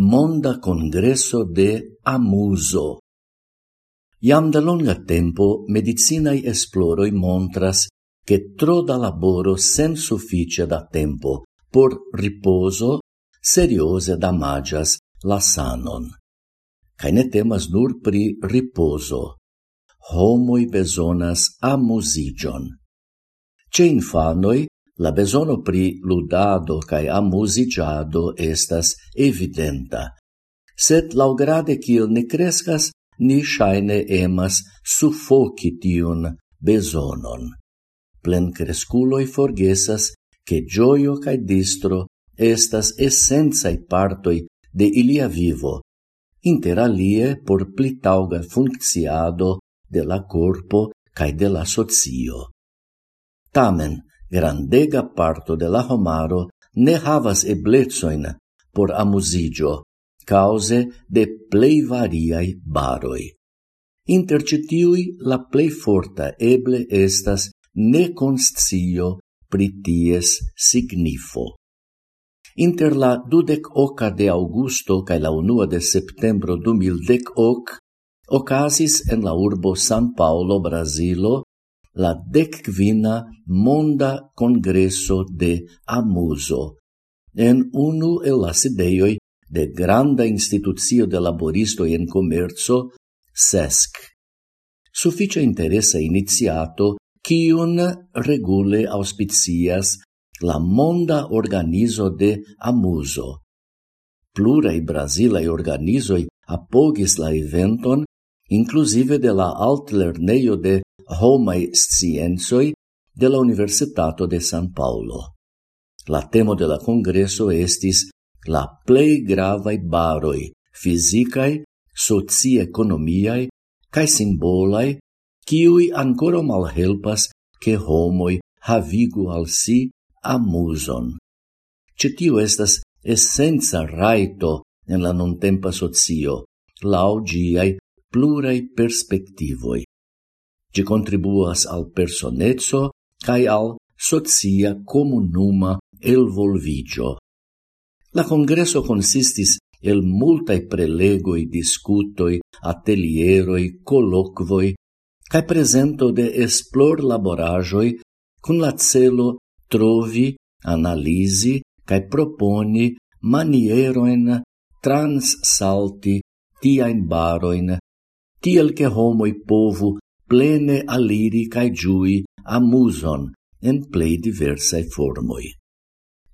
Monda Congresso de Amuso. Iam da longa tempo medicinai esploroi montras che tro da laboro sen suffice da tempo por riposo seriose damagias la sanon. Cae ne temas nur pri riposo. Homoi besonas amusigion. Ce infanoi La besono pri ludado cae amusigiado estas evidenta, sed laugrade kiel ne crescas, ni shaine emas suffoci tiun besonon. Plen cresculoi forgesas che gioio cae distro estas essenzai partoi de ilia vivo, inter alie por plitauga funcciado de la corpo cae de la socio. Tamen, grandega parto de la homaro ne havas eblezoin por amusigio, cause de plei variai baroi. Inter citiui la plei forta eble estas neconscio pri ties signifo. Inter la dudec oca de augusto cae la unua de septembro du mildec oc, ocasis en la urbo San Paulo, Brasilo, la decquina monda congresso de Amuso, en unu el la sideioi de granda institucio de laboristoi en comerzo, SESC. Suffice interesse iniziato cion regule auspicias la monda organizo de Amuso. Plurai Brasilai organizoi apogis la eventon, inclusive de la altlerneio de homai sciencoi de la Universitato de San Paolo. La temo de la congresso estis la plei gravai baroi fisicae, soci-economiae cae simbolae, ciui ancora malhelpas che homoi havigu al si amuson. Cetio estas essenza raito en la nontempa socio, lau giai plurai perspectivoi. Gi contribuas al personezzo cae al socia comunuma elvolvigio. La congresso consistis el multae prelegoi, discutoi, atelieroi, colloquoi, cae presento de esplor laborajoi cun la celo trovi, analisi, cae proponi manieroin transsalti tiaen baroin, tiel che homoi povu plene aliri cae giui amuson en plei diversae formoi.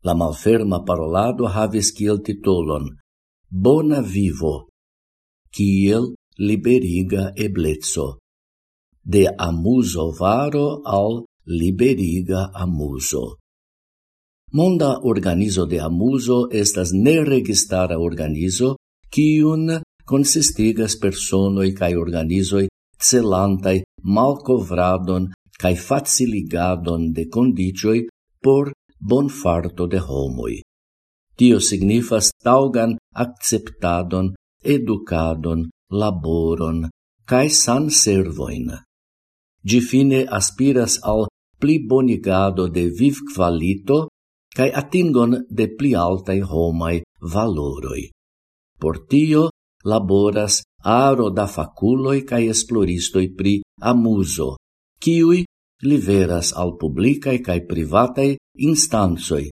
La malferma parolado havis kiel titolon Bona vivo, kiel liberiga eblezzo, de amuso varo al liberiga amuso. Monda organizo de amuso estas neregistara organizo, kiun consistigas personoi cae organizoi celantai malcovradon cae faciligadon de condicioi por bonfarto de homoi. Tio signifas taugan acceptadon, educadon, laboron, cae san servoin. Gi fine aspiras al pli bonigado de viv qualito cae atingon de pli altai homai valoroi. Por tio laboras aro da faculoi cae esploristoi pri amuso, kiui liveras al publicae cae privatae instansoi,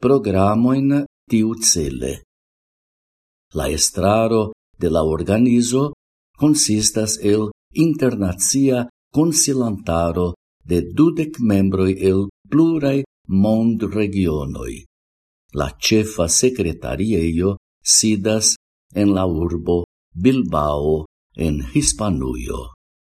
programoin tiu cele. La estraro de la organizo consistas el internazia consilantaro de dudec membroi el plurai mond regionoi. La cefa secretarieio sidas en la urbo Bilbao en Hispanuio.